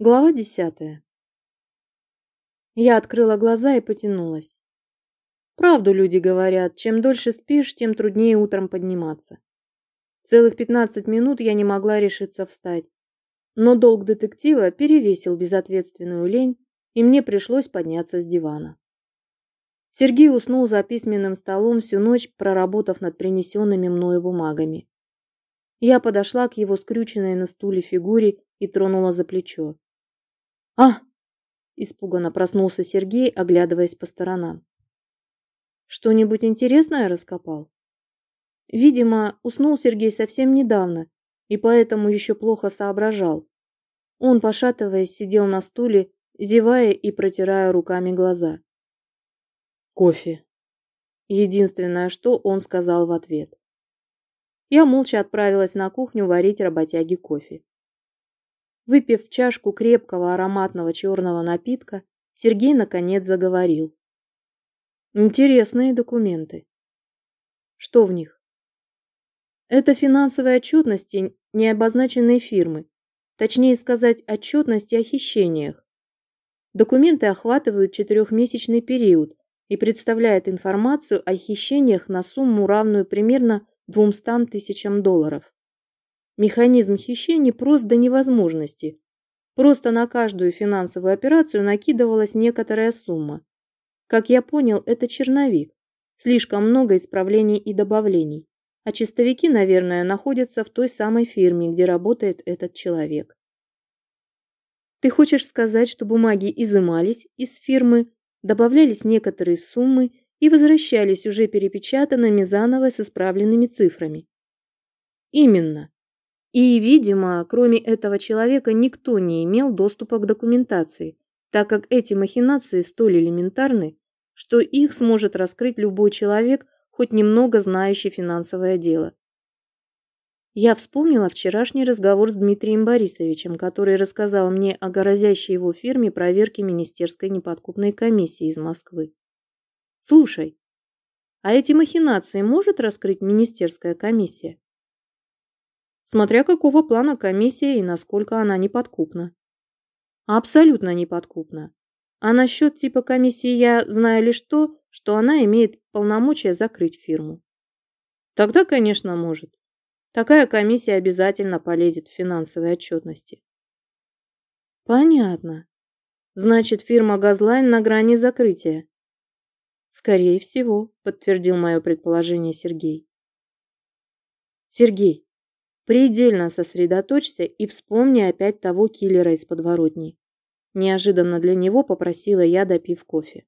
Глава десятая. Я открыла глаза и потянулась. Правду люди говорят, чем дольше спишь, тем труднее утром подниматься. Целых пятнадцать минут я не могла решиться встать. Но долг детектива перевесил безответственную лень, и мне пришлось подняться с дивана. Сергей уснул за письменным столом всю ночь, проработав над принесенными мною бумагами. Я подошла к его скрюченной на стуле фигуре и тронула за плечо. «А!» – испуганно проснулся Сергей, оглядываясь по сторонам. «Что-нибудь интересное раскопал?» Видимо, уснул Сергей совсем недавно и поэтому еще плохо соображал. Он, пошатываясь, сидел на стуле, зевая и протирая руками глаза. «Кофе». Единственное, что он сказал в ответ. Я молча отправилась на кухню варить работяги кофе. Выпив чашку крепкого ароматного черного напитка, Сергей наконец заговорил. Интересные документы. Что в них? Это финансовые отчетности необозначенной фирмы, точнее сказать, отчетности о хищениях. Документы охватывают четырехмесячный период и представляют информацию о хищениях на сумму, равную примерно 200 тысячам долларов. Механизм хищений прост до невозможности. Просто на каждую финансовую операцию накидывалась некоторая сумма. Как я понял, это черновик. Слишком много исправлений и добавлений. А чистовики, наверное, находятся в той самой фирме, где работает этот человек. Ты хочешь сказать, что бумаги изымались из фирмы, добавлялись некоторые суммы и возвращались уже перепечатанными заново с исправленными цифрами? Именно. И, видимо, кроме этого человека никто не имел доступа к документации, так как эти махинации столь элементарны, что их сможет раскрыть любой человек, хоть немного знающий финансовое дело. Я вспомнила вчерашний разговор с Дмитрием Борисовичем, который рассказал мне о грозящей его фирме проверки Министерской неподкупной комиссии из Москвы. Слушай, а эти махинации может раскрыть Министерская комиссия? Смотря какого плана комиссия и насколько она неподкупна. Абсолютно неподкупна. А насчет типа комиссии я знаю лишь то, что она имеет полномочия закрыть фирму. Тогда, конечно, может. Такая комиссия обязательно полезет в финансовой отчетности. Понятно. Значит, фирма «Газлайн» на грани закрытия. Скорее всего, подтвердил мое предположение Сергей. Сергей, Предельно сосредоточься и вспомни опять того киллера из подворотни. Неожиданно для него попросила я, допив кофе.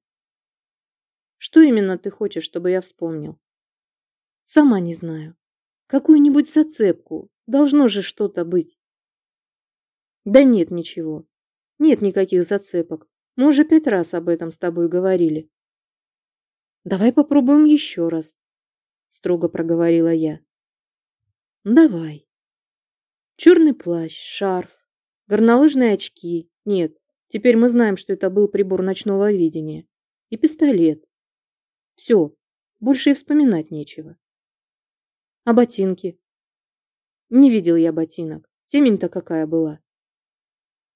Что именно ты хочешь, чтобы я вспомнил? Сама не знаю. Какую-нибудь зацепку. Должно же что-то быть. Да нет ничего. Нет никаких зацепок. Мы уже пять раз об этом с тобой говорили. Давай попробуем еще раз, строго проговорила я. Давай. Черный плащ, шарф, горнолыжные очки. Нет, теперь мы знаем, что это был прибор ночного видения. И пистолет. Все, больше и вспоминать нечего. А ботинки? Не видел я ботинок. Темень-то какая была.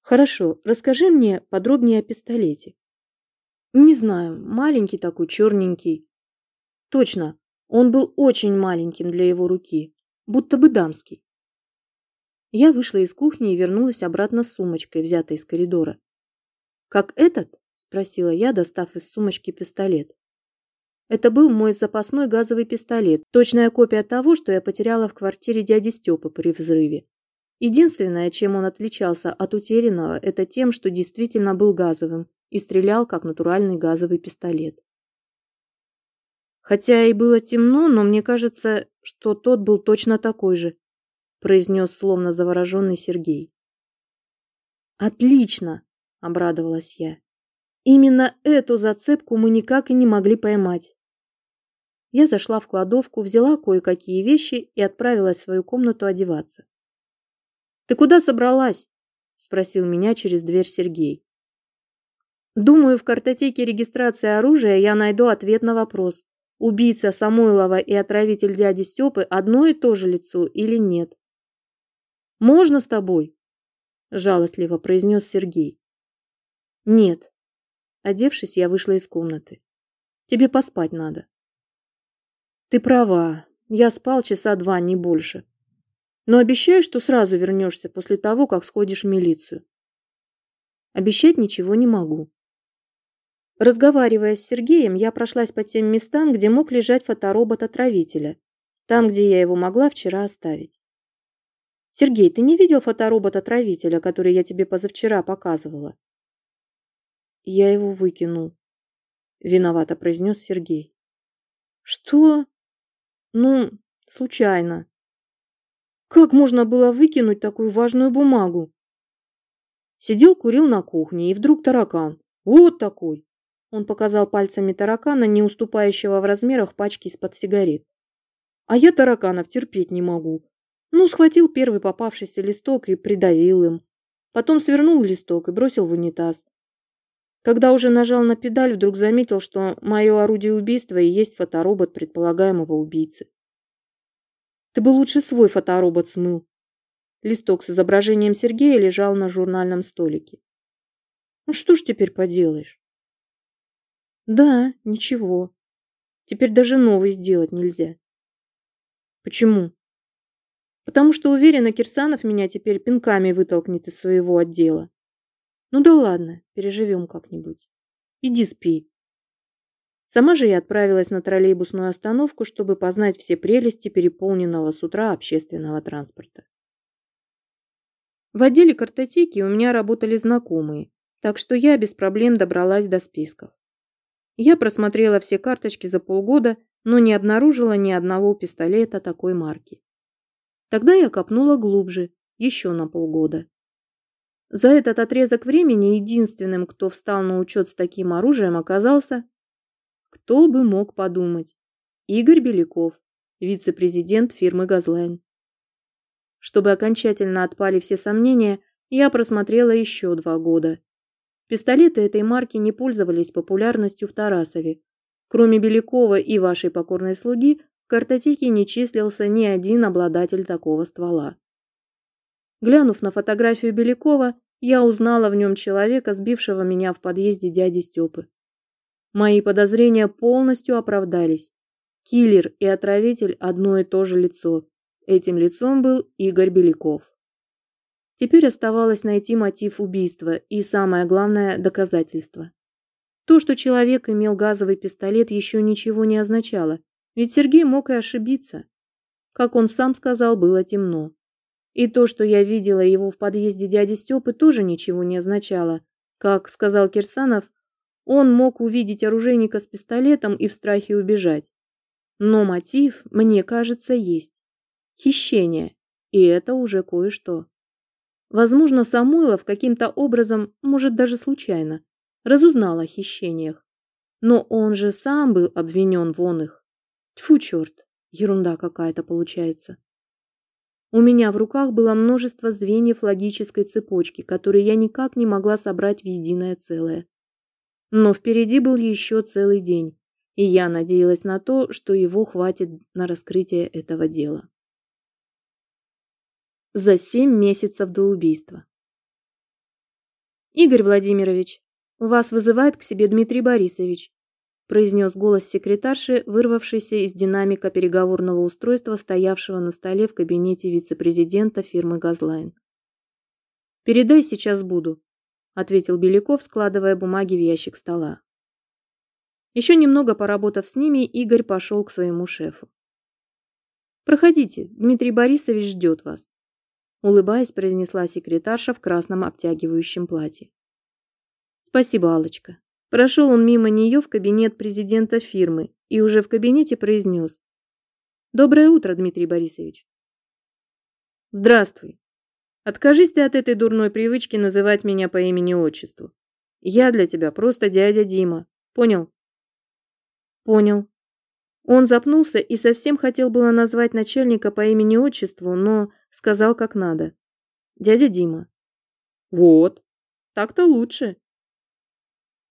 Хорошо, расскажи мне подробнее о пистолете. Не знаю, маленький такой, черненький. Точно, он был очень маленьким для его руки, будто бы дамский. Я вышла из кухни и вернулась обратно с сумочкой, взятой из коридора. «Как этот?» – спросила я, достав из сумочки пистолет. Это был мой запасной газовый пистолет, точная копия того, что я потеряла в квартире дяди Степы при взрыве. Единственное, чем он отличался от утерянного, это тем, что действительно был газовым и стрелял как натуральный газовый пистолет. Хотя и было темно, но мне кажется, что тот был точно такой же, произнес словно завороженный Сергей. Отлично, обрадовалась я. Именно эту зацепку мы никак и не могли поймать. Я зашла в кладовку, взяла кое-какие вещи и отправилась в свою комнату одеваться. Ты куда собралась? спросил меня через дверь Сергей. Думаю, в картотеке регистрации оружия я найду ответ на вопрос, убийца Самойлова и отравитель дяди Степы одно и то же лицо или нет. Можно с тобой? жалостливо произнес Сергей. Нет. Одевшись, я вышла из комнаты. Тебе поспать надо. Ты права. Я спал часа два, не больше. Но обещаю, что сразу вернешься после того, как сходишь в милицию. Обещать ничего не могу. Разговаривая с Сергеем, я прошлась по тем местам, где мог лежать фоторобот-отравителя, там, где я его могла вчера оставить. Сергей, ты не видел фоторобот-отравителя, который я тебе позавчера показывала? Я его выкинул. Виновато произнес Сергей. Что? Ну, случайно. Как можно было выкинуть такую важную бумагу? Сидел, курил на кухне, и вдруг таракан. Вот такой. Он показал пальцами таракана, не уступающего в размерах пачки из-под сигарет. А я тараканов терпеть не могу. Ну, схватил первый попавшийся листок и придавил им. Потом свернул листок и бросил в унитаз. Когда уже нажал на педаль, вдруг заметил, что мое орудие убийства и есть фоторобот предполагаемого убийцы. Ты бы лучше свой фоторобот смыл. Листок с изображением Сергея лежал на журнальном столике. Ну что ж теперь поделаешь? Да, ничего. Теперь даже новый сделать нельзя. Почему? Потому что уверена, Кирсанов меня теперь пинками вытолкнет из своего отдела. Ну да ладно, переживем как-нибудь. Иди спи. Сама же я отправилась на троллейбусную остановку, чтобы познать все прелести переполненного с утра общественного транспорта. В отделе картотеки у меня работали знакомые, так что я без проблем добралась до списков. Я просмотрела все карточки за полгода, но не обнаружила ни одного пистолета такой марки. Тогда я копнула глубже, еще на полгода. За этот отрезок времени единственным, кто встал на учет с таким оружием, оказался... Кто бы мог подумать? Игорь Беляков, вице-президент фирмы «Газлайн». Чтобы окончательно отпали все сомнения, я просмотрела еще два года. Пистолеты этой марки не пользовались популярностью в Тарасове. Кроме Белякова и вашей покорной слуги, картотеке не числился ни один обладатель такого ствола. Глянув на фотографию Белякова, я узнала в нем человека, сбившего меня в подъезде дяди Степы. Мои подозрения полностью оправдались. Киллер и отравитель – одно и то же лицо. Этим лицом был Игорь Беляков. Теперь оставалось найти мотив убийства и, самое главное, доказательства. То, что человек имел газовый пистолет, еще ничего не означало. Ведь Сергей мог и ошибиться. Как он сам сказал, было темно. И то, что я видела его в подъезде дяди Степы, тоже ничего не означало. Как сказал Кирсанов, он мог увидеть оружейника с пистолетом и в страхе убежать. Но мотив, мне кажется, есть. Хищение. И это уже кое-что. Возможно, Самойлов каким-то образом, может даже случайно, разузнал о хищениях. Но он же сам был обвинен вон их. Тьфу, черт, ерунда какая-то получается. У меня в руках было множество звеньев логической цепочки, которые я никак не могла собрать в единое целое. Но впереди был еще целый день, и я надеялась на то, что его хватит на раскрытие этого дела. За семь месяцев до убийства. Игорь Владимирович, вас вызывает к себе Дмитрий Борисович произнес голос секретарши, вырвавшийся из динамика переговорного устройства, стоявшего на столе в кабинете вице-президента фирмы «Газлайн». «Передай, сейчас буду», – ответил Беляков, складывая бумаги в ящик стола. Еще немного поработав с ними, Игорь пошел к своему шефу. «Проходите, Дмитрий Борисович ждет вас», – улыбаясь, произнесла секретарша в красном обтягивающем платье. «Спасибо, алочка Прошел он мимо нее в кабинет президента фирмы и уже в кабинете произнес. «Доброе утро, Дмитрий Борисович». «Здравствуй. Откажись ты от этой дурной привычки называть меня по имени-отчеству. Я для тебя просто дядя Дима. Понял?» «Понял». Он запнулся и совсем хотел было назвать начальника по имени-отчеству, но сказал как надо. «Дядя Дима». «Вот, так-то лучше»,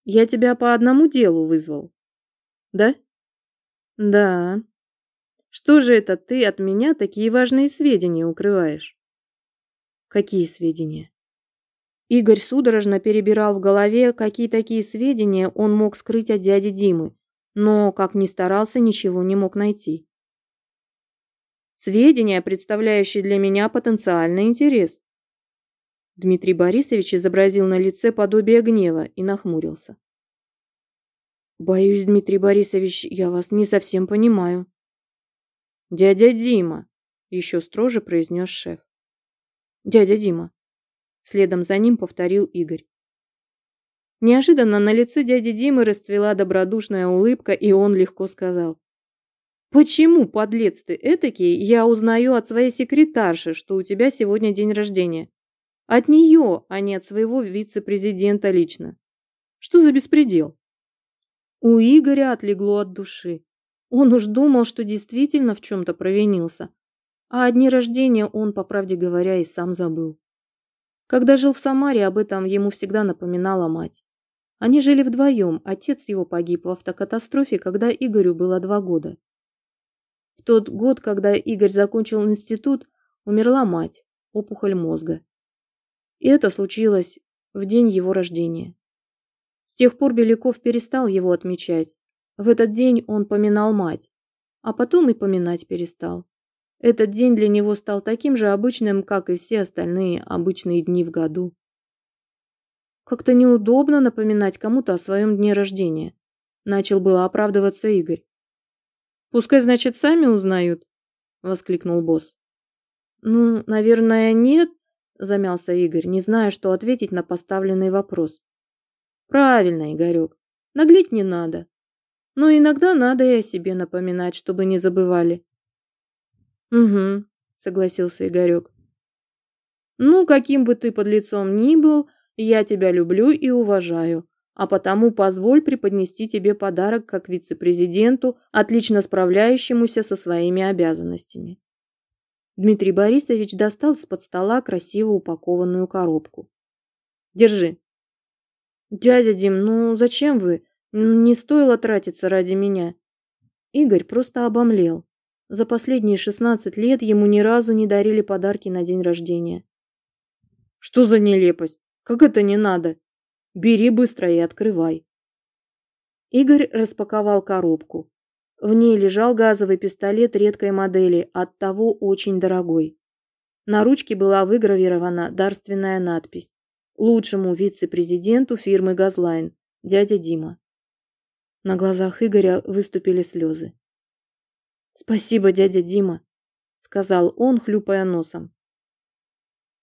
я тебя по одному делу вызвал. Да? Да. Что же это ты от меня такие важные сведения укрываешь? Какие сведения? Игорь судорожно перебирал в голове, какие такие сведения он мог скрыть от дяди Димы, но, как ни старался, ничего не мог найти. Сведения, представляющие для меня потенциальный интерес. Дмитрий Борисович изобразил на лице подобие гнева и нахмурился. «Боюсь, Дмитрий Борисович, я вас не совсем понимаю». «Дядя Дима», – еще строже произнес шеф. «Дядя Дима», – следом за ним повторил Игорь. Неожиданно на лице дяди Димы расцвела добродушная улыбка, и он легко сказал. «Почему, подлец ты этакий, я узнаю от своей секретарши, что у тебя сегодня день рождения? От нее, а не от своего вице-президента лично. Что за беспредел?» У Игоря отлегло от души. Он уж думал, что действительно в чем-то провинился. А о дне рождения он, по правде говоря, и сам забыл. Когда жил в Самаре, об этом ему всегда напоминала мать. Они жили вдвоем, отец его погиб в автокатастрофе, когда Игорю было два года. В тот год, когда Игорь закончил институт, умерла мать, опухоль мозга. И это случилось в день его рождения. С тех пор Беляков перестал его отмечать. В этот день он поминал мать, а потом и поминать перестал. Этот день для него стал таким же обычным, как и все остальные обычные дни в году. Как-то неудобно напоминать кому-то о своем дне рождения. Начал было оправдываться Игорь. «Пускай, значит, сами узнают», — воскликнул босс. «Ну, наверное, нет», — замялся Игорь, не зная, что ответить на поставленный вопрос. Правильно, Игорек. Наглеть не надо. Но иногда надо и о себе напоминать, чтобы не забывали. Угу, согласился Игорек. Ну, каким бы ты под лицом ни был, я тебя люблю и уважаю, а потому позволь преподнести тебе подарок как вице-президенту, отлично справляющемуся со своими обязанностями. Дмитрий Борисович достал из-под стола красиво упакованную коробку. Держи. «Дядя Дим, ну зачем вы? Не стоило тратиться ради меня». Игорь просто обомлел. За последние 16 лет ему ни разу не дарили подарки на день рождения. «Что за нелепость? Как это не надо? Бери быстро и открывай». Игорь распаковал коробку. В ней лежал газовый пистолет редкой модели, оттого очень дорогой. На ручке была выгравирована дарственная надпись лучшему вице-президенту фирмы «Газлайн», дядя Дима. На глазах Игоря выступили слезы. «Спасибо, дядя Дима», — сказал он, хлюпая носом.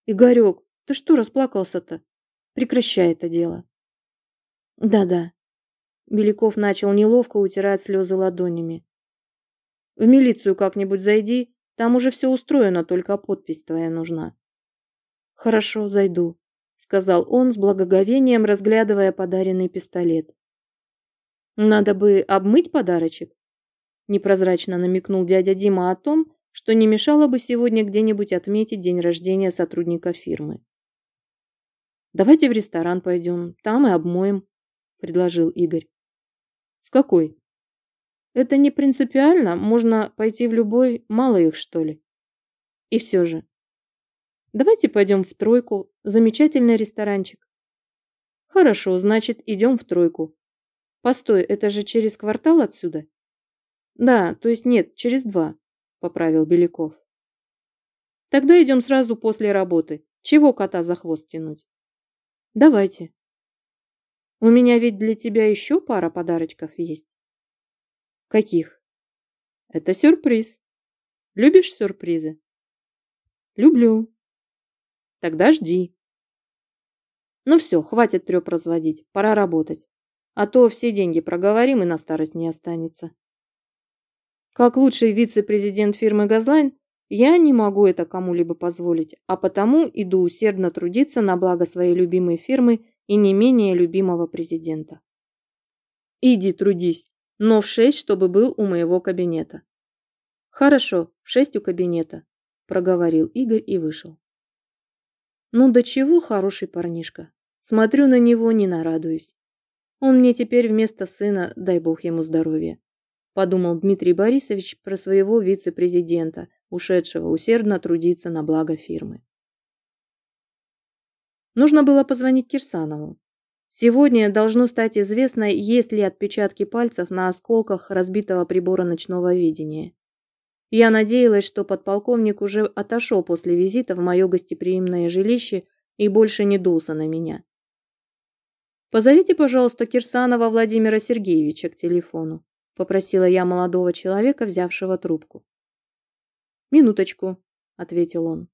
«Игорек, ты что расплакался-то? Прекращай это дело». «Да-да». Беляков начал неловко утирать слезы ладонями. «В милицию как-нибудь зайди, там уже все устроено, только подпись твоя нужна». «Хорошо, зайду», сказал он с благоговением, разглядывая подаренный пистолет. Надо бы обмыть подарочек. Непрозрачно намекнул дядя Дима о том, что не мешало бы сегодня где-нибудь отметить день рождения сотрудника фирмы. Давайте в ресторан пойдем, там и обмоем, предложил Игорь. Какой? Это не принципиально, можно пойти в любой, мало их, что ли. И все же, Давайте пойдем в тройку. Замечательный ресторанчик. Хорошо, значит, идем в тройку. Постой, это же через квартал отсюда? Да, то есть нет, через два, поправил Беляков. Тогда идем сразу после работы. Чего кота за хвост тянуть? Давайте. У меня ведь для тебя еще пара подарочков есть. Каких? Это сюрприз. Любишь сюрпризы? Люблю. Тогда жди. Ну все, хватит треп разводить, пора работать. А то все деньги проговорим и на старость не останется. Как лучший вице-президент фирмы «Газлайн» я не могу это кому-либо позволить, а потому иду усердно трудиться на благо своей любимой фирмы и не менее любимого президента. Иди трудись, но в шесть, чтобы был у моего кабинета. Хорошо, в шесть у кабинета, проговорил Игорь и вышел. Ну до чего хороший парнишка. Смотрю на него, не нарадуюсь. Он мне теперь вместо сына, дай бог ему здоровья. Подумал Дмитрий Борисович про своего вице-президента, ушедшего усердно трудиться на благо фирмы. Нужно было позвонить Кирсанову. Сегодня должно стать известно, есть ли отпечатки пальцев на осколках разбитого прибора ночного видения. Я надеялась, что подполковник уже отошел после визита в мое гостеприимное жилище и больше не дулся на меня. «Позовите, пожалуйста, Кирсанова Владимира Сергеевича к телефону», – попросила я молодого человека, взявшего трубку. «Минуточку», – ответил он.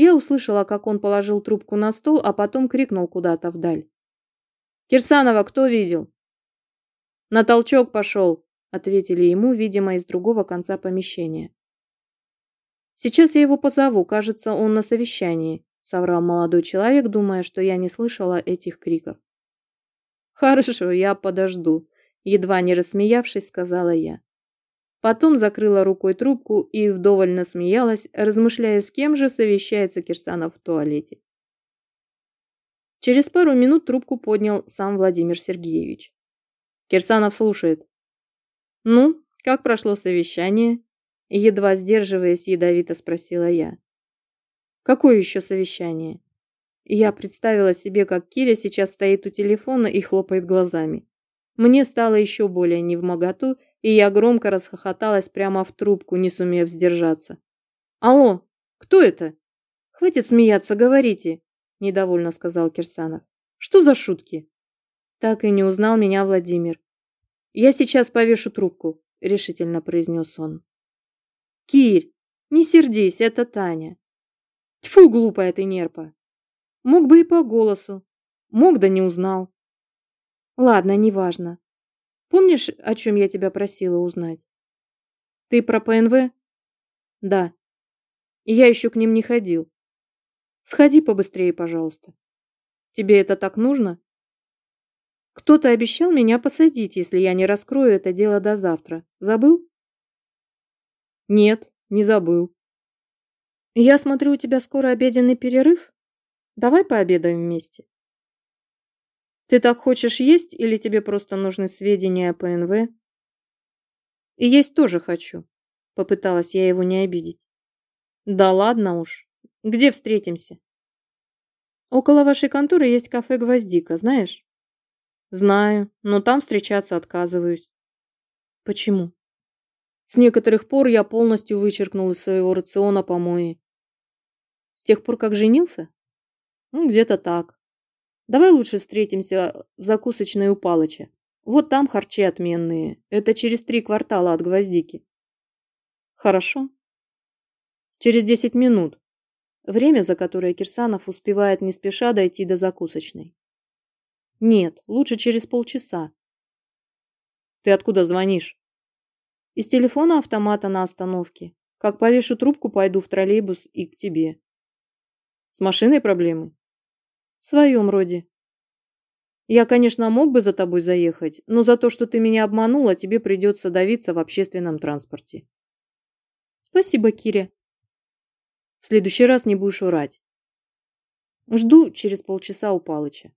Я услышала, как он положил трубку на стол, а потом крикнул куда-то вдаль. «Кирсанова кто видел?» «На толчок пошел», – ответили ему, видимо, из другого конца помещения. «Сейчас я его позову, кажется, он на совещании», – соврал молодой человек, думая, что я не слышала этих криков. «Хорошо, я подожду», – едва не рассмеявшись, сказала я. Потом закрыла рукой трубку и вдоволь насмеялась, размышляя, с кем же совещается Кирсанов в туалете. Через пару минут трубку поднял сам Владимир Сергеевич. Кирсанов слушает. «Ну, как прошло совещание?» Едва сдерживаясь, ядовито спросила я. «Какое еще совещание?» Я представила себе, как Киря сейчас стоит у телефона и хлопает глазами. Мне стало еще более невмоготу, и я громко расхохоталась прямо в трубку, не сумев сдержаться. «Алло, кто это?» «Хватит смеяться, говорите», – недовольно сказал Кирсанов. «Что за шутки?» Так и не узнал меня Владимир. «Я сейчас повешу трубку», – решительно произнес он. «Кирь, не сердись, это Таня». Тьфу, глупая ты нерпа. Мог бы и по голосу. Мог, да не узнал. Ладно, неважно. Помнишь, о чем я тебя просила узнать? Ты про ПНВ? Да. Я еще к ним не ходил. Сходи побыстрее, пожалуйста. Тебе это так нужно? Кто-то обещал меня посадить, если я не раскрою это дело до завтра. Забыл? Нет, не забыл. Я смотрю, у тебя скоро обеденный перерыв? Давай пообедаем вместе. Ты так хочешь есть или тебе просто нужны сведения о ПНВ? И есть тоже хочу. Попыталась я его не обидеть. Да ладно уж. Где встретимся? Около вашей конторы есть кафе «Гвоздика», знаешь? Знаю, но там встречаться отказываюсь. Почему? С некоторых пор я полностью вычеркнул из своего рациона помои. С тех пор, как женился? Ну, где-то так. Давай лучше встретимся в закусочной у Палыча. Вот там харчи отменные. Это через три квартала от Гвоздики. Хорошо. Через десять минут. Время, за которое Кирсанов успевает не спеша дойти до закусочной. Нет, лучше через полчаса. Ты откуда звонишь? Из телефона автомата на остановке. Как повешу трубку, пойду в троллейбус и к тебе. С машиной проблемы? Своем роде. Я, конечно, мог бы за тобой заехать, но за то, что ты меня обманула, тебе придется давиться в общественном транспорте. Спасибо, Киря. В следующий раз не будешь врать. Жду через полчаса у Палыча.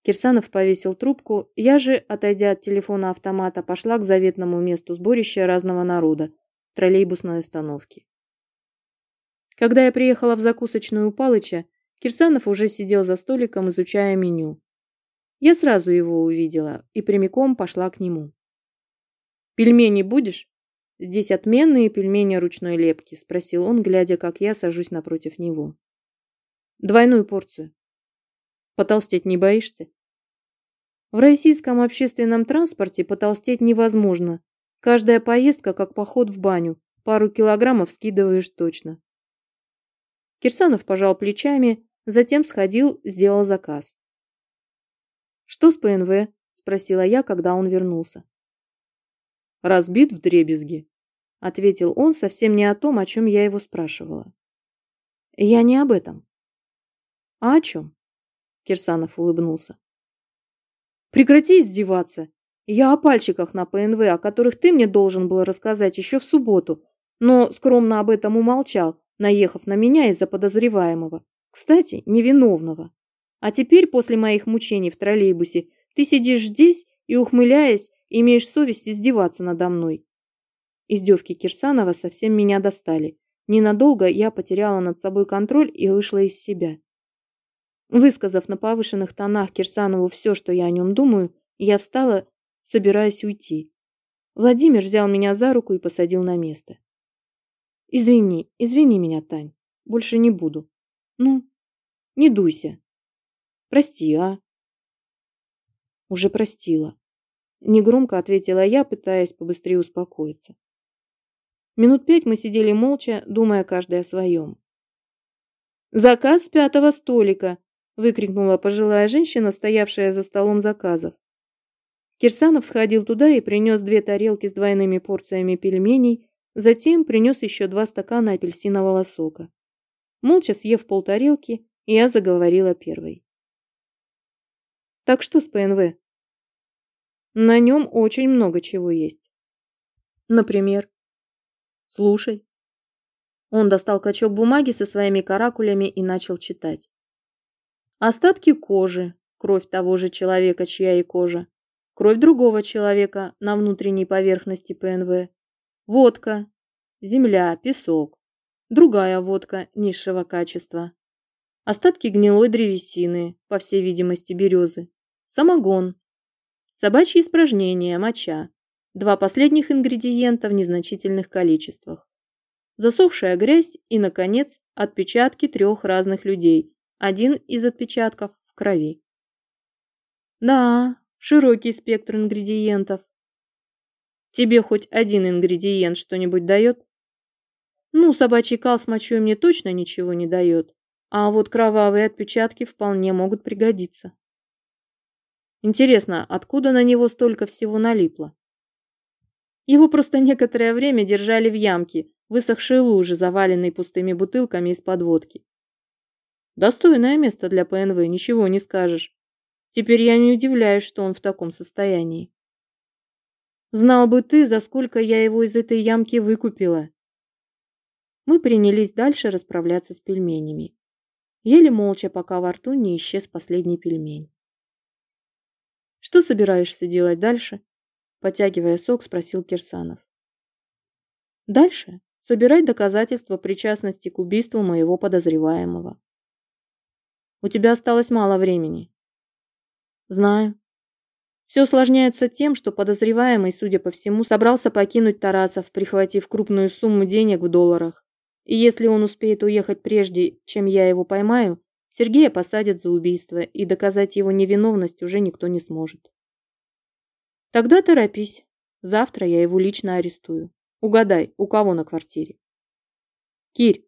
Кирсанов повесил трубку, я же, отойдя от телефона автомата, пошла к заветному месту сборища разного народа, троллейбусной остановки. Когда я приехала в закусочную у Палыча, Кирсанов уже сидел за столиком, изучая меню. Я сразу его увидела и прямиком пошла к нему. «Пельмени будешь? Здесь отменные пельмени ручной лепки», – спросил он, глядя, как я сажусь напротив него. «Двойную порцию». «Потолстеть не боишься?» В российском общественном транспорте потолстеть невозможно. Каждая поездка как поход в баню. Пару килограммов скидываешь точно. Кирсанов пожал плечами, Затем сходил, сделал заказ. «Что с ПНВ?» – спросила я, когда он вернулся. «Разбит в дребезги», – ответил он совсем не о том, о чем я его спрашивала. «Я не об этом». «А о чем?» – Кирсанов улыбнулся. «Прекрати издеваться. Я о пальчиках на ПНВ, о которых ты мне должен был рассказать еще в субботу, но скромно об этом умолчал, наехав на меня из-за подозреваемого. Кстати, невиновного. А теперь, после моих мучений в троллейбусе, ты сидишь здесь и, ухмыляясь, имеешь совесть издеваться надо мной. Издевки Кирсанова совсем меня достали. Ненадолго я потеряла над собой контроль и вышла из себя. Высказав на повышенных тонах Кирсанову все, что я о нем думаю, я встала, собираясь уйти. Владимир взял меня за руку и посадил на место. «Извини, извини меня, Тань. Больше не буду. Ну, не дуйся. Прости, а?» «Уже простила». Негромко ответила я, пытаясь побыстрее успокоиться. Минут пять мы сидели молча, думая каждый о своем. «Заказ пятого столика!» – выкрикнула пожилая женщина, стоявшая за столом заказов. Кирсанов сходил туда и принес две тарелки с двойными порциями пельменей, затем принес еще два стакана апельсинового сока. Молча съев полтарелки, я заговорила первой. «Так что с ПНВ?» «На нем очень много чего есть. Например?» «Слушай». Он достал качок бумаги со своими каракулями и начал читать. Остатки кожи, кровь того же человека, чья и кожа, кровь другого человека на внутренней поверхности ПНВ, водка, земля, песок, другая водка низшего качества, остатки гнилой древесины, по всей видимости березы, самогон, собачьи испражнения, моча, два последних ингредиента в незначительных количествах, засохшая грязь и, наконец, отпечатки трех разных людей, один из отпечатков в крови. Да, широкий спектр ингредиентов. Тебе хоть один ингредиент что-нибудь дает? Ну, собачий кал с мочой мне точно ничего не дает, а вот кровавые отпечатки вполне могут пригодиться. Интересно, откуда на него столько всего налипло? Его просто некоторое время держали в ямке, высохшей луже, заваленной пустыми бутылками из-под водки. Достойное место для ПНВ, ничего не скажешь. Теперь я не удивляюсь, что он в таком состоянии. Знал бы ты, за сколько я его из этой ямки выкупила. Мы принялись дальше расправляться с пельменями. Ели молча, пока во рту не исчез последний пельмень. Что собираешься делать дальше? Потягивая сок, спросил Кирсанов. Дальше собирать доказательства причастности к убийству моего подозреваемого. У тебя осталось мало времени. Знаю. Все усложняется тем, что подозреваемый, судя по всему, собрался покинуть Тарасов, прихватив крупную сумму денег в долларах. И если он успеет уехать прежде, чем я его поймаю, Сергея посадят за убийство, и доказать его невиновность уже никто не сможет. Тогда торопись. Завтра я его лично арестую. Угадай, у кого на квартире? Кирь,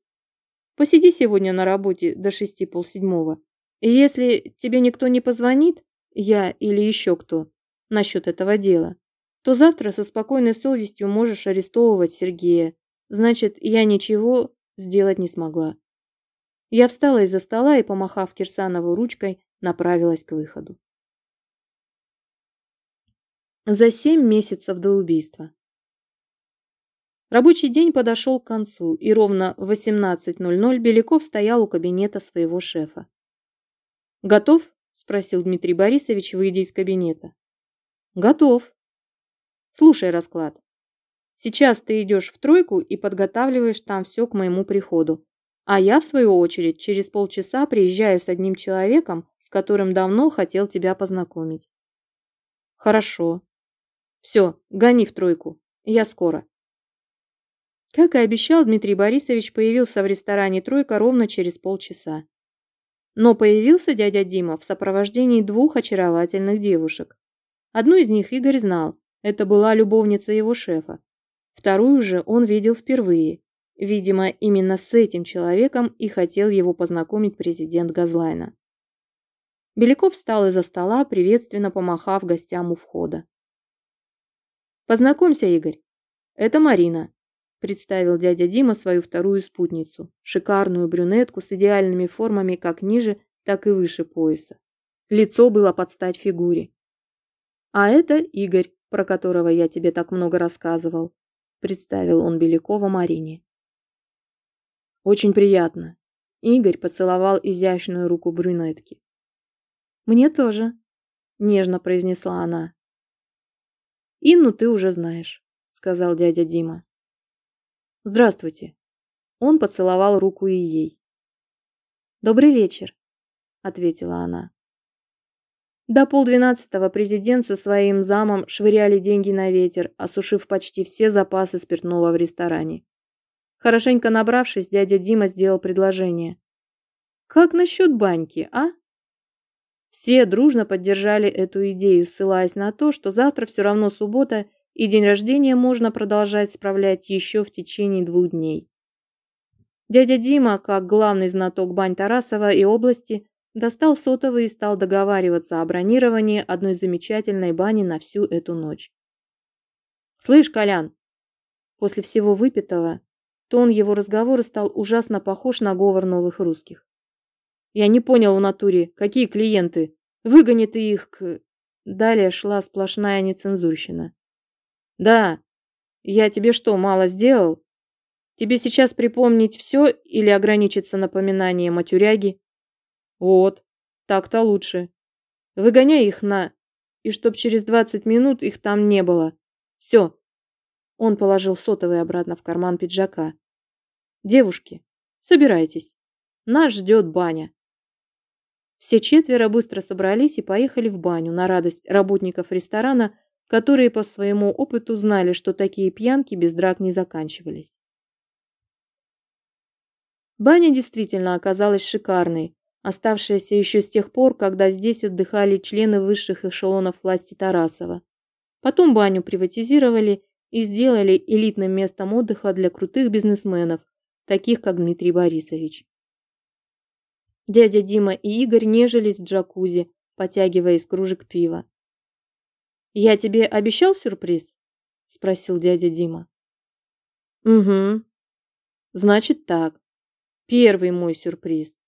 Посиди сегодня на работе до шести полседьмого. И если тебе никто не позвонит, я или еще кто, насчет этого дела, то завтра со спокойной совестью можешь арестовывать Сергея. Значит, я ничего сделать не смогла. Я встала из-за стола и, помахав Кирсанову ручкой, направилась к выходу. За семь месяцев до убийства. Рабочий день подошел к концу, и ровно в 18.00 Беляков стоял у кабинета своего шефа. «Готов?» – спросил Дмитрий Борисович, выйдя из кабинета. «Готов». «Слушай расклад. Сейчас ты идешь в тройку и подготавливаешь там все к моему приходу. А я, в свою очередь, через полчаса приезжаю с одним человеком, с которым давно хотел тебя познакомить». «Хорошо. Все, гони в тройку. Я скоро». Как и обещал, Дмитрий Борисович появился в ресторане «Тройка» ровно через полчаса. Но появился дядя Дима в сопровождении двух очаровательных девушек. Одну из них Игорь знал, это была любовница его шефа. Вторую же он видел впервые. Видимо, именно с этим человеком и хотел его познакомить президент Газлайна. Беляков встал из-за стола, приветственно помахав гостям у входа. «Познакомься, Игорь. Это Марина, представил дядя Дима свою вторую спутницу, шикарную брюнетку с идеальными формами как ниже, так и выше пояса. Лицо было под стать фигуре. «А это Игорь, про которого я тебе так много рассказывал», представил он Белякова Марине. «Очень приятно». Игорь поцеловал изящную руку брюнетки. «Мне тоже», – нежно произнесла она. «Инну ты уже знаешь», – сказал дядя Дима. «Здравствуйте». Он поцеловал руку и ей. «Добрый вечер». ответила она. До полдвенадцатого президент со своим замом швыряли деньги на ветер, осушив почти все запасы спиртного в ресторане. Хорошенько набравшись, дядя Дима сделал предложение. «Как насчет баньки, а?» Все дружно поддержали эту идею, ссылаясь на то, что завтра все равно суббота, и день рождения можно продолжать справлять еще в течение двух дней. Дядя Дима, как главный знаток бань Тарасова и области, достал сотовый и стал договариваться о бронировании одной замечательной бани на всю эту ночь. «Слышь, Колян!» После всего выпитого тон его разговора стал ужасно похож на говор новых русских. «Я не понял в натуре, какие клиенты? Выгони ты их к...» Далее шла сплошная нецензурщина. «Да, я тебе что, мало сделал? Тебе сейчас припомнить все или ограничиться напоминанием о тюряге? Вот, так-то лучше. Выгоняй их на... И чтоб через двадцать минут их там не было. Все. Он положил сотовый обратно в карман пиджака. Девушки, собирайтесь. Нас ждет баня. Все четверо быстро собрались и поехали в баню на радость работников ресторана, которые по своему опыту знали, что такие пьянки без драк не заканчивались. Баня действительно оказалась шикарной, оставшаяся еще с тех пор, когда здесь отдыхали члены высших эшелонов власти Тарасова. Потом баню приватизировали и сделали элитным местом отдыха для крутых бизнесменов, таких как Дмитрий Борисович. Дядя Дима и Игорь нежились в джакузи, потягивая из кружек пива. «Я тебе обещал сюрприз?» – спросил дядя Дима. «Угу. Значит так. Первый мой сюрприз.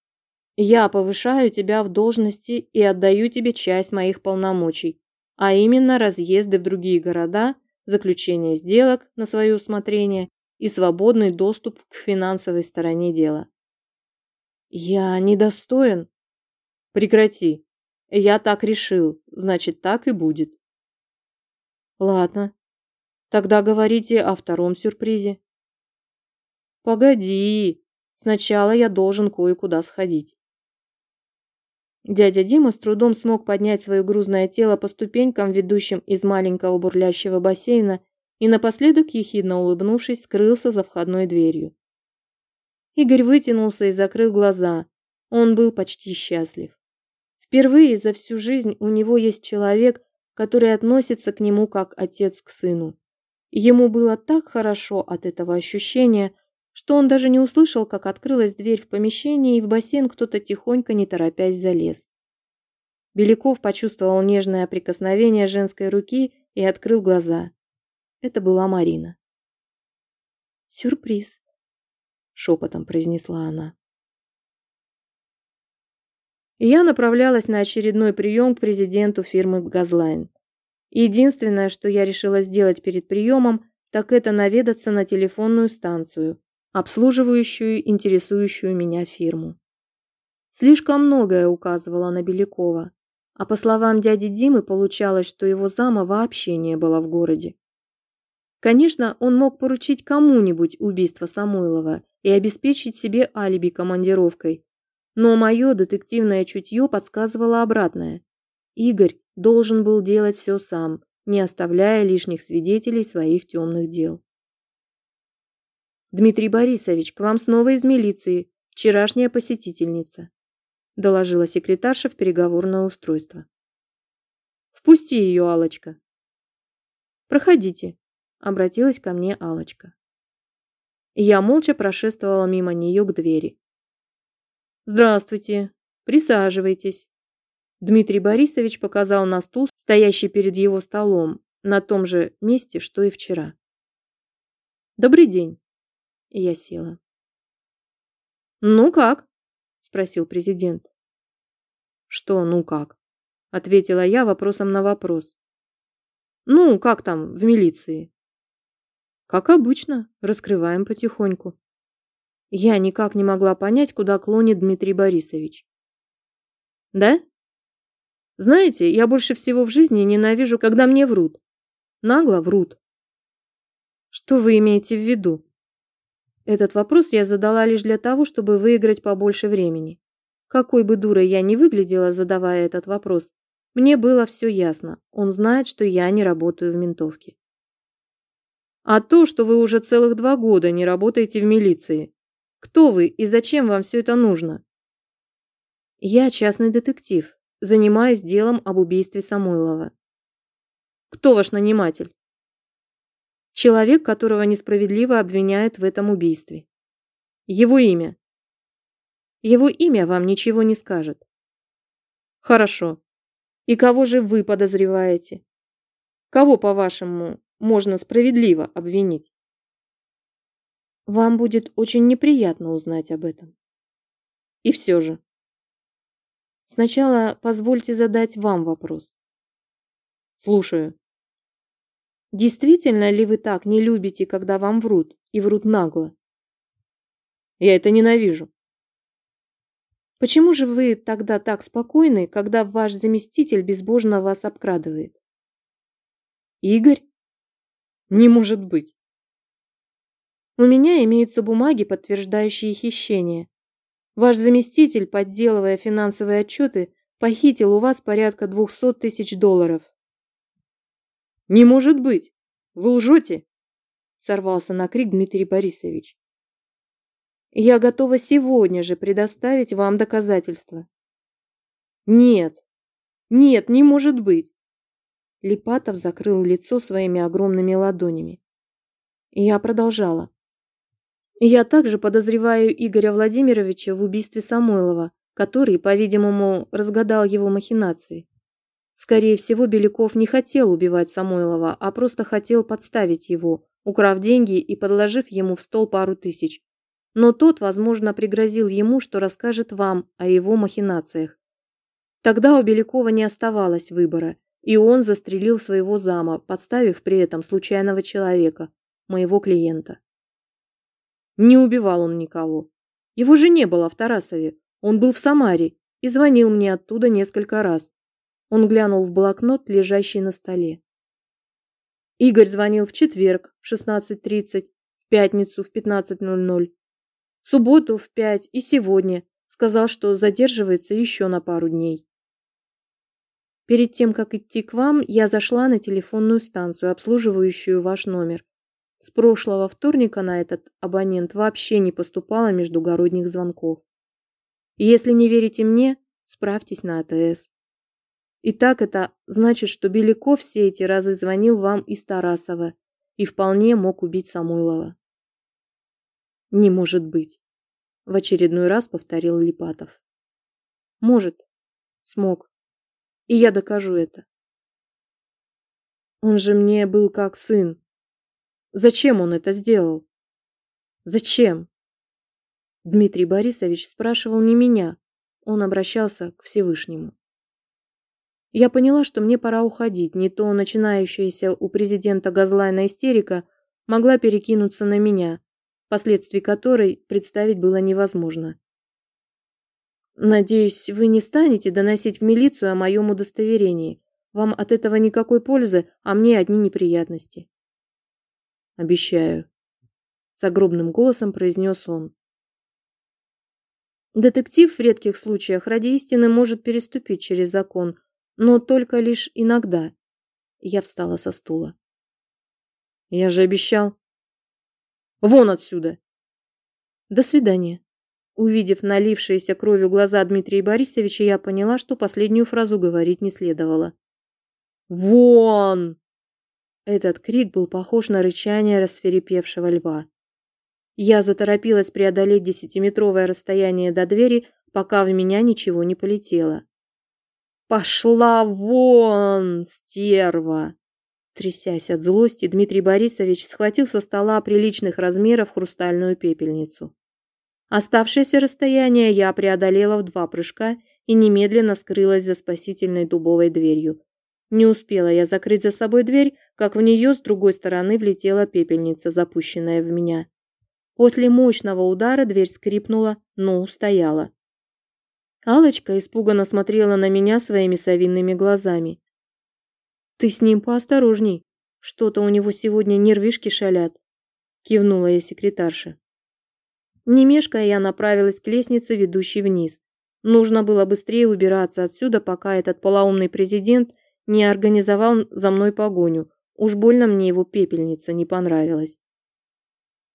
Я повышаю тебя в должности и отдаю тебе часть моих полномочий, а именно разъезды в другие города, заключение сделок на свое усмотрение и свободный доступ к финансовой стороне дела. Я недостоин. Прекрати. Я так решил, значит, так и будет. Ладно. Тогда говорите о втором сюрпризе. Погоди, Сначала я должен кое-куда сходить. Дядя Дима с трудом смог поднять свое грузное тело по ступенькам, ведущим из маленького бурлящего бассейна, и напоследок, ехидно улыбнувшись, скрылся за входной дверью. Игорь вытянулся и закрыл глаза. Он был почти счастлив. Впервые за всю жизнь у него есть человек, который относится к нему как отец к сыну. Ему было так хорошо от этого ощущения, что он даже не услышал, как открылась дверь в помещение, и в бассейн кто-то тихонько, не торопясь, залез. Беляков почувствовал нежное прикосновение женской руки и открыл глаза. Это была Марина. «Сюрприз», — шепотом произнесла она. Я направлялась на очередной прием к президенту фирмы «Газлайн». Единственное, что я решила сделать перед приемом, так это наведаться на телефонную станцию, обслуживающую интересующую меня фирму. Слишком многое указывало на Белякова, а по словам дяди Димы получалось, что его зама вообще не было в городе. Конечно, он мог поручить кому-нибудь убийство Самойлова и обеспечить себе алиби командировкой, но мое детективное чутье подсказывало обратное. Игорь должен был делать все сам, не оставляя лишних свидетелей своих темных дел. «Дмитрий Борисович, к вам снова из милиции. Вчерашняя посетительница», – доложила секретарша в переговорное устройство. «Впусти ее, алочка «Проходите», – обратилась ко мне алочка Я молча прошествовала мимо нее к двери. «Здравствуйте. Присаживайтесь». Дмитрий Борисович показал на стул, стоящий перед его столом, на том же месте, что и вчера. «Добрый день и я села. «Ну как?» – спросил президент. «Что «ну как?» – ответила я вопросом на вопрос. «Ну, как там, в милиции?» «Как обычно, раскрываем потихоньку». Я никак не могла понять, куда клонит Дмитрий Борисович. «Да?» «Знаете, я больше всего в жизни ненавижу, когда мне врут. Нагло врут». «Что вы имеете в виду?» Этот вопрос я задала лишь для того, чтобы выиграть побольше времени. Какой бы дурой я ни выглядела, задавая этот вопрос, мне было все ясно. Он знает, что я не работаю в ментовке. А то, что вы уже целых два года не работаете в милиции. Кто вы и зачем вам все это нужно? Я частный детектив. Занимаюсь делом об убийстве Самойлова. Кто ваш наниматель? Человек, которого несправедливо обвиняют в этом убийстве. Его имя. Его имя вам ничего не скажет. Хорошо. И кого же вы подозреваете? Кого, по-вашему, можно справедливо обвинить? Вам будет очень неприятно узнать об этом. И все же. Сначала позвольте задать вам вопрос. Слушаю. Действительно ли вы так не любите, когда вам врут, и врут нагло? Я это ненавижу. Почему же вы тогда так спокойны, когда ваш заместитель безбожно вас обкрадывает? Игорь? Не может быть. У меня имеются бумаги, подтверждающие хищение. Ваш заместитель, подделывая финансовые отчеты, похитил у вас порядка двухсот тысяч долларов. Не может быть! Вы лжете! Сорвался на крик Дмитрий Борисович. Я готова сегодня же предоставить вам доказательства. Нет, нет, не может быть. Липатов закрыл лицо своими огромными ладонями. Я продолжала. Я также подозреваю Игоря Владимировича в убийстве Самойлова, который, по-видимому, разгадал его махинации. Скорее всего, Беляков не хотел убивать Самойлова, а просто хотел подставить его, украв деньги и подложив ему в стол пару тысяч, но тот, возможно, пригрозил ему, что расскажет вам о его махинациях. Тогда у Белякова не оставалось выбора, и он застрелил своего зама, подставив при этом случайного человека, моего клиента. Не убивал он никого. Его же не было в Тарасове, он был в Самаре и звонил мне оттуда несколько раз. Он глянул в блокнот, лежащий на столе. Игорь звонил в четверг в 16.30, в пятницу в 15.00, в субботу в пять и сегодня. Сказал, что задерживается еще на пару дней. Перед тем, как идти к вам, я зашла на телефонную станцию, обслуживающую ваш номер. С прошлого вторника на этот абонент вообще не поступало междугородних звонков. Если не верите мне, справьтесь на АТС. Итак, это значит, что Беляков все эти разы звонил вам из Тарасова и вполне мог убить Самойлова. Не может быть. В очередной раз повторил Липатов. Может. Смог. И я докажу это. Он же мне был как сын. Зачем он это сделал? Зачем? Дмитрий Борисович спрашивал не меня. Он обращался к Всевышнему. Я поняла, что мне пора уходить, не то начинающаяся у президента Газлайна истерика могла перекинуться на меня, последствий которой представить было невозможно. Надеюсь, вы не станете доносить в милицию о моем удостоверении. Вам от этого никакой пользы, а мне одни неприятности. Обещаю. С огромным голосом произнес он. Детектив в редких случаях ради истины может переступить через закон, но только лишь иногда. Я встала со стула. Я же обещал. Вон отсюда!» «До свидания». Увидев налившиеся кровью глаза Дмитрия Борисовича, я поняла, что последнюю фразу говорить не следовало. «Вон!» Этот крик был похож на рычание рассверепевшего льва. Я заторопилась преодолеть десятиметровое расстояние до двери, пока в меня ничего не полетело. «Пошла вон, стерва!» Трясясь от злости, Дмитрий Борисович схватил со стола приличных размеров хрустальную пепельницу. Оставшееся расстояние я преодолела в два прыжка и немедленно скрылась за спасительной дубовой дверью. Не успела я закрыть за собой дверь, как в нее с другой стороны влетела пепельница, запущенная в меня. После мощного удара дверь скрипнула, но устояла. Алочка испуганно смотрела на меня своими совинными глазами. Ты с ним поосторожней. Что-то у него сегодня нервишки шалят. Кивнула я секретарше. Не мешкая, я направилась к лестнице, ведущей вниз. Нужно было быстрее убираться отсюда, пока этот полоумный президент не организовал за мной погоню. Уж больно мне его пепельница не понравилась.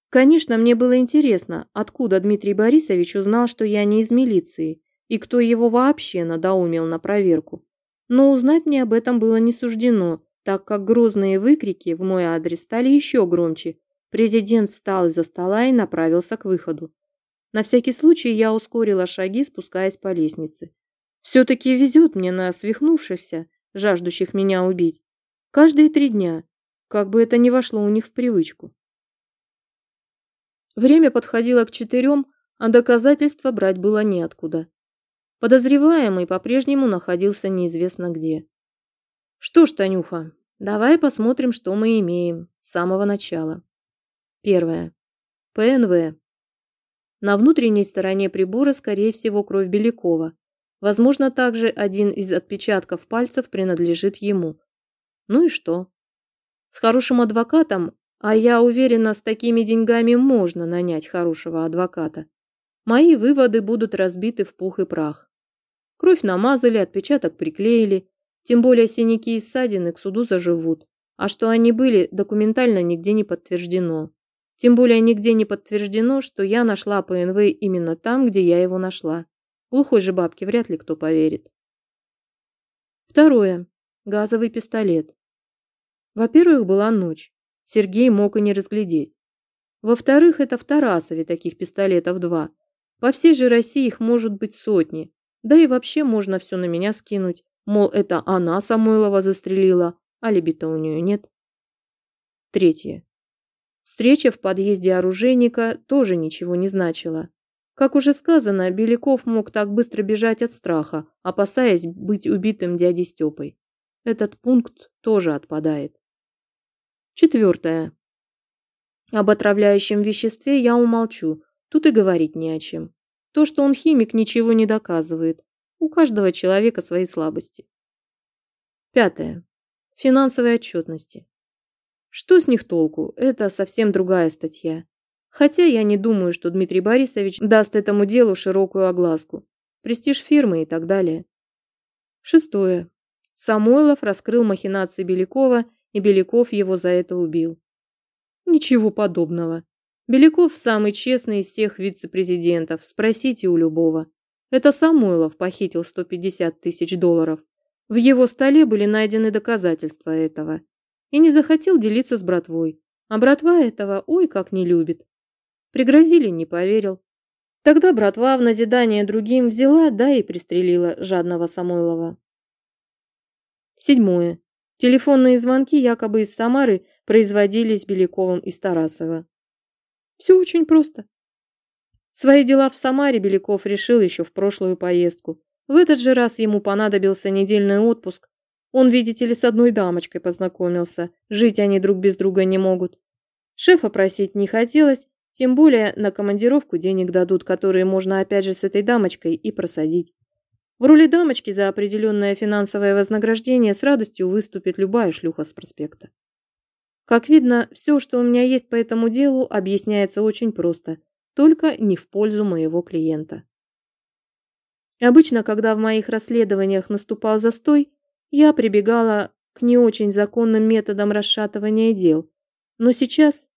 Конечно, мне было интересно, откуда Дмитрий Борисович узнал, что я не из милиции, и кто его вообще надоумил на проверку. Но узнать мне об этом было не суждено, так как грозные выкрики в мой адрес стали еще громче. Президент встал из-за стола и направился к выходу. На всякий случай я ускорила шаги, спускаясь по лестнице. Все-таки везет мне на свихнувшихся, жаждущих меня убить. Каждые три дня, как бы это ни вошло у них в привычку. Время подходило к четырем, а доказательства брать было неоткуда. Подозреваемый по-прежнему находился неизвестно где. Что ж, Танюха, давай посмотрим, что мы имеем с самого начала. Первое. ПНВ. На внутренней стороне прибора, скорее всего, кровь Белякова. Возможно, также один из отпечатков пальцев принадлежит ему. Ну и что? С хорошим адвокатом а я уверена, с такими деньгами можно нанять хорошего адвоката. Мои выводы будут разбиты в пух и прах. Кровь намазали, отпечаток приклеили, тем более синяки и ссадины к суду заживут. А что они были, документально нигде не подтверждено. Тем более нигде не подтверждено, что я нашла ПНВ именно там, где я его нашла. Глухой же бабке вряд ли кто поверит. Второе. Газовый пистолет. Во-первых, была ночь. Сергей мог и не разглядеть. Во-вторых, это в Тарасове таких пистолетов два. По всей же России их может быть сотни. Да и вообще можно все на меня скинуть. Мол, это она Самойлова застрелила, а либито у нее нет. Третье. Встреча в подъезде оружейника тоже ничего не значила. Как уже сказано, Беляков мог так быстро бежать от страха, опасаясь быть убитым дядей Степой. Этот пункт тоже отпадает. Четвертое. Об отравляющем веществе я умолчу, тут и говорить не о чем. То, что он химик, ничего не доказывает. У каждого человека свои слабости. Пятое. Финансовые отчетности. Что с них толку? Это совсем другая статья. Хотя я не думаю, что Дмитрий Борисович даст этому делу широкую огласку. Престиж фирмы и так далее. Шестое. Самойлов раскрыл махинации Белякова и Беляков его за это убил. Ничего подобного. Беляков самый честный из всех вице-президентов, спросите у любого. Это Самойлов похитил 150 тысяч долларов. В его столе были найдены доказательства этого. И не захотел делиться с братвой. А братва этого ой как не любит. Пригрозили, не поверил. Тогда братва в назидание другим взяла, да и пристрелила жадного Самойлова. Седьмое. Телефонные звонки якобы из Самары производились Беляковым из Тарасова. Все очень просто. Свои дела в Самаре Беляков решил еще в прошлую поездку. В этот же раз ему понадобился недельный отпуск. Он, видите ли, с одной дамочкой познакомился. Жить они друг без друга не могут. Шефа просить не хотелось, тем более на командировку денег дадут, которые можно опять же с этой дамочкой и просадить. В роли дамочки за определенное финансовое вознаграждение с радостью выступит любая шлюха с проспекта. Как видно, все, что у меня есть по этому делу, объясняется очень просто, только не в пользу моего клиента. Обычно, когда в моих расследованиях наступал застой, я прибегала к не очень законным методам расшатывания дел. Но сейчас...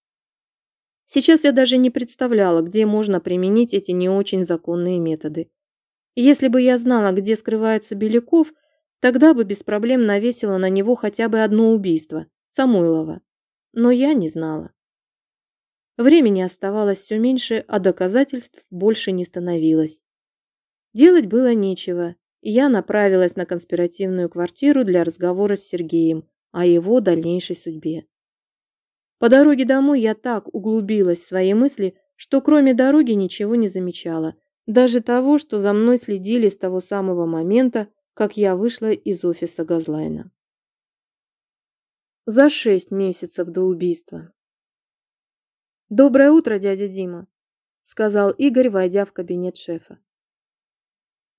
Сейчас я даже не представляла, где можно применить эти не очень законные методы. Если бы я знала, где скрывается Беляков, тогда бы без проблем навесила на него хотя бы одно убийство – Самойлова. Но я не знала. Времени оставалось все меньше, а доказательств больше не становилось. Делать было нечего, и я направилась на конспиративную квартиру для разговора с Сергеем о его дальнейшей судьбе. По дороге домой я так углубилась в свои мысли, что кроме дороги ничего не замечала, даже того, что за мной следили с того самого момента, как я вышла из офиса Газлайна. За шесть месяцев до убийства. «Доброе утро, дядя Дима», — сказал Игорь, войдя в кабинет шефа.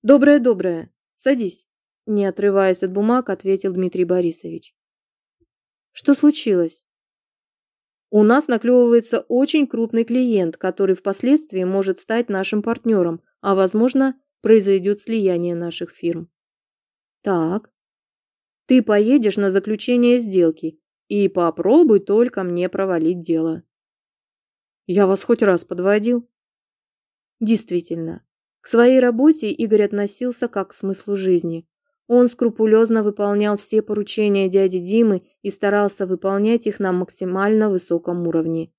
«Доброе-доброе. Садись», — не отрываясь от бумаг, ответил Дмитрий Борисович. «Что случилось?» У нас наклевывается очень крупный клиент, который впоследствии может стать нашим партнером, а, возможно, произойдет слияние наших фирм. Так. Ты поедешь на заключение сделки и попробуй только мне провалить дело. Я вас хоть раз подводил? Действительно, к своей работе Игорь относился как к смыслу жизни. Он скрупулезно выполнял все поручения дяди Димы и старался выполнять их на максимально высоком уровне.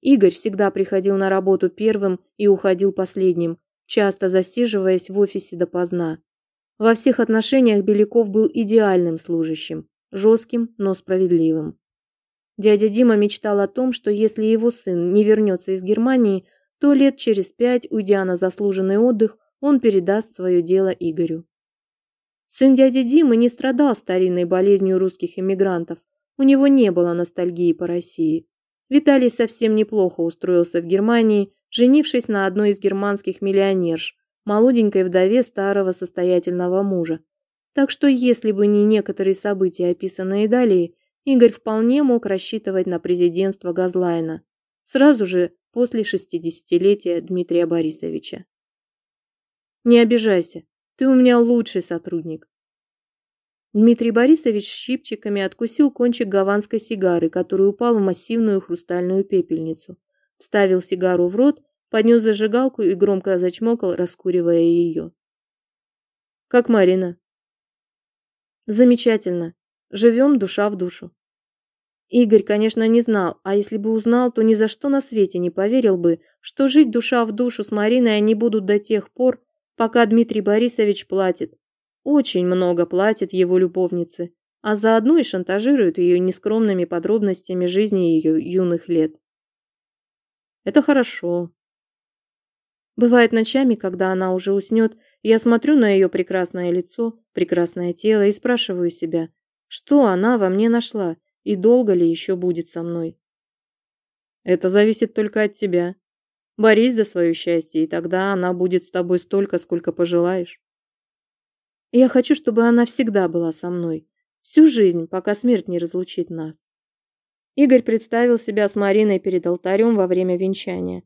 Игорь всегда приходил на работу первым и уходил последним, часто засиживаясь в офисе допоздна. Во всех отношениях Беляков был идеальным служащим, жестким, но справедливым. Дядя Дима мечтал о том, что если его сын не вернется из Германии, то лет через пять, уйдя на заслуженный отдых, он передаст свое дело Игорю. Сын дяди Димы не страдал старинной болезнью русских эмигрантов, у него не было ностальгии по России. Виталий совсем неплохо устроился в Германии, женившись на одной из германских миллионерш, молоденькой вдове старого состоятельного мужа. Так что если бы не некоторые события, описанные далее, Игорь вполне мог рассчитывать на президентство Газлайна сразу же после шестидесятилетия Дмитрия Борисовича. «Не обижайся, ты у меня лучший сотрудник. Дмитрий Борисович щипчиками откусил кончик гаванской сигары, который упал в массивную хрустальную пепельницу. Вставил сигару в рот, поднес зажигалку и громко зачмокал, раскуривая ее. «Как Марина?» «Замечательно. Живем душа в душу». Игорь, конечно, не знал, а если бы узнал, то ни за что на свете не поверил бы, что жить душа в душу с Мариной они будут до тех пор, пока Дмитрий Борисович платит, очень много платит его любовнице, а заодно и шантажирует ее нескромными подробностями жизни ее юных лет. Это хорошо. Бывает ночами, когда она уже уснет, я смотрю на ее прекрасное лицо, прекрасное тело и спрашиваю себя, что она во мне нашла и долго ли еще будет со мной. Это зависит только от тебя. Борись за свое счастье, и тогда она будет с тобой столько, сколько пожелаешь. Я хочу, чтобы она всегда была со мной. Всю жизнь, пока смерть не разлучит нас. Игорь представил себя с Мариной перед алтарем во время венчания.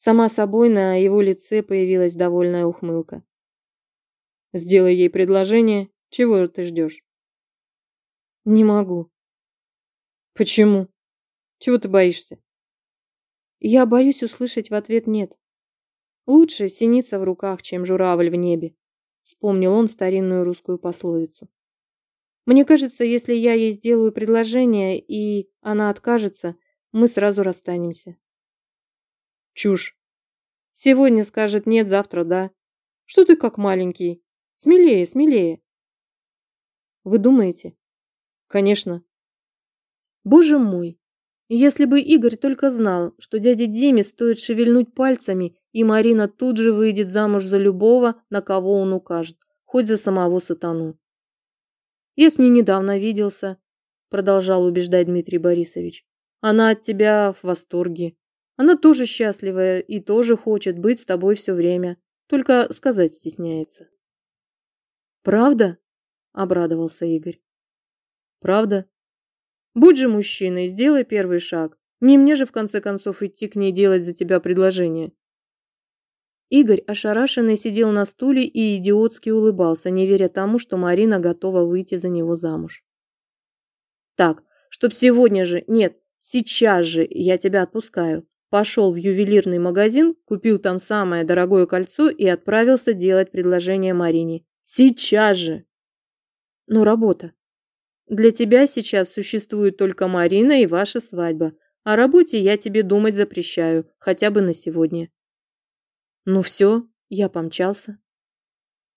Сама собой на его лице появилась довольная ухмылка. «Сделай ей предложение. Чего ты ждешь?» «Не могу». «Почему? Чего ты боишься?» «Я боюсь услышать в ответ «нет». Лучше синица в руках, чем журавль в небе. Вспомнил он старинную русскую пословицу. Мне кажется, если я ей сделаю предложение, и она откажется, мы сразу расстанемся. Чушь. Сегодня скажет нет, завтра да. Что ты как маленький? Смелее, смелее. Вы думаете? Конечно. Боже мой, если бы Игорь только знал, что дяде Диме стоит шевельнуть пальцами, и Марина тут же выйдет замуж за любого, на кого он укажет, хоть за самого сатану. «Я с ней недавно виделся», – продолжал убеждать Дмитрий Борисович. «Она от тебя в восторге. Она тоже счастливая и тоже хочет быть с тобой все время, только сказать стесняется». «Правда?» – обрадовался Игорь. «Правда?» Будь же мужчиной, сделай первый шаг. Не мне же, в конце концов, идти к ней делать за тебя предложение. Игорь, ошарашенный, сидел на стуле и идиотски улыбался, не веря тому, что Марина готова выйти за него замуж. Так, чтоб сегодня же, нет, сейчас же я тебя отпускаю. Пошел в ювелирный магазин, купил там самое дорогое кольцо и отправился делать предложение Марине. Сейчас же! Но работа. Для тебя сейчас существует только Марина и ваша свадьба. О работе я тебе думать запрещаю, хотя бы на сегодня. Ну все, я помчался.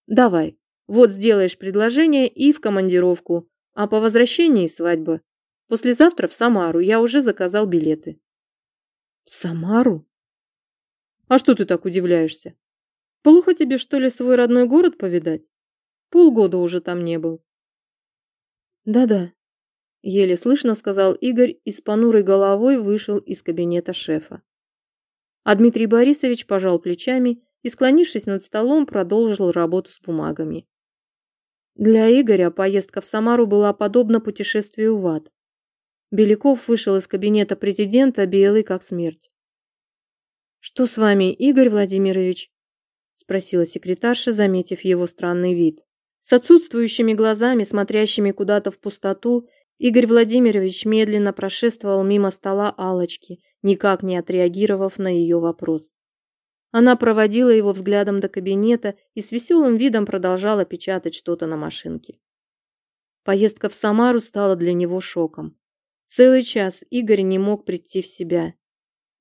Давай, вот сделаешь предложение и в командировку, а по возвращении свадьба. Послезавтра в Самару, я уже заказал билеты. В Самару? А что ты так удивляешься? Плохо тебе, что ли, свой родной город повидать? Полгода уже там не был. «Да-да», – еле слышно сказал Игорь и с понурой головой вышел из кабинета шефа. А Дмитрий Борисович пожал плечами и, склонившись над столом, продолжил работу с бумагами. Для Игоря поездка в Самару была подобна путешествию в ад. Беляков вышел из кабинета президента белый как смерть. «Что с вами, Игорь Владимирович?» – спросила секретарша, заметив его странный вид. С отсутствующими глазами, смотрящими куда-то в пустоту, Игорь Владимирович медленно прошествовал мимо стола алочки никак не отреагировав на ее вопрос. Она проводила его взглядом до кабинета и с веселым видом продолжала печатать что-то на машинке. Поездка в Самару стала для него шоком. Целый час Игорь не мог прийти в себя.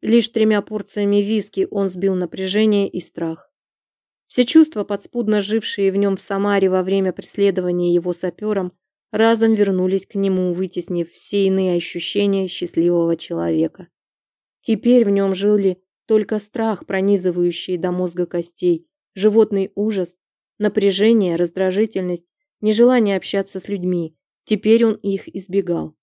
Лишь тремя порциями виски он сбил напряжение и страх. Все чувства, подспудно жившие в нем в Самаре во время преследования его сапером, разом вернулись к нему, вытеснив все иные ощущения счастливого человека. Теперь в нем жили только страх, пронизывающий до мозга костей, животный ужас, напряжение, раздражительность, нежелание общаться с людьми. Теперь он их избегал.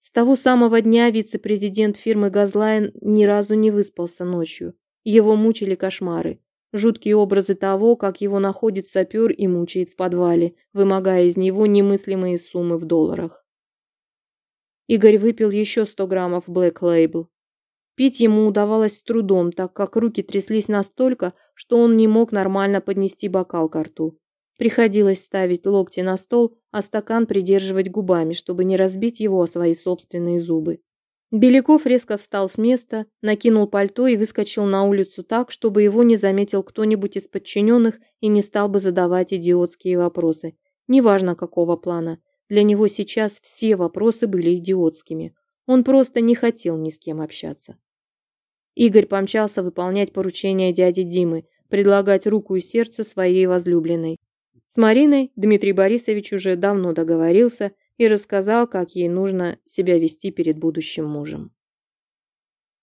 С того самого дня вице-президент фирмы «Газлайн» ни разу не выспался ночью. Его мучили кошмары. Жуткие образы того, как его находит сапер и мучает в подвале, вымогая из него немыслимые суммы в долларах. Игорь выпил еще 100 граммов Black Label. Пить ему удавалось с трудом, так как руки тряслись настолько, что он не мог нормально поднести бокал к рту. Приходилось ставить локти на стол, а стакан придерживать губами, чтобы не разбить его о свои собственные зубы. Беляков резко встал с места, накинул пальто и выскочил на улицу так, чтобы его не заметил кто-нибудь из подчиненных и не стал бы задавать идиотские вопросы. Неважно какого плана. Для него сейчас все вопросы были идиотскими. Он просто не хотел ни с кем общаться. Игорь помчался выполнять поручение дяди Димы, предлагать руку и сердце своей возлюбленной. С Мариной Дмитрий Борисович уже давно договорился и рассказал, как ей нужно себя вести перед будущим мужем.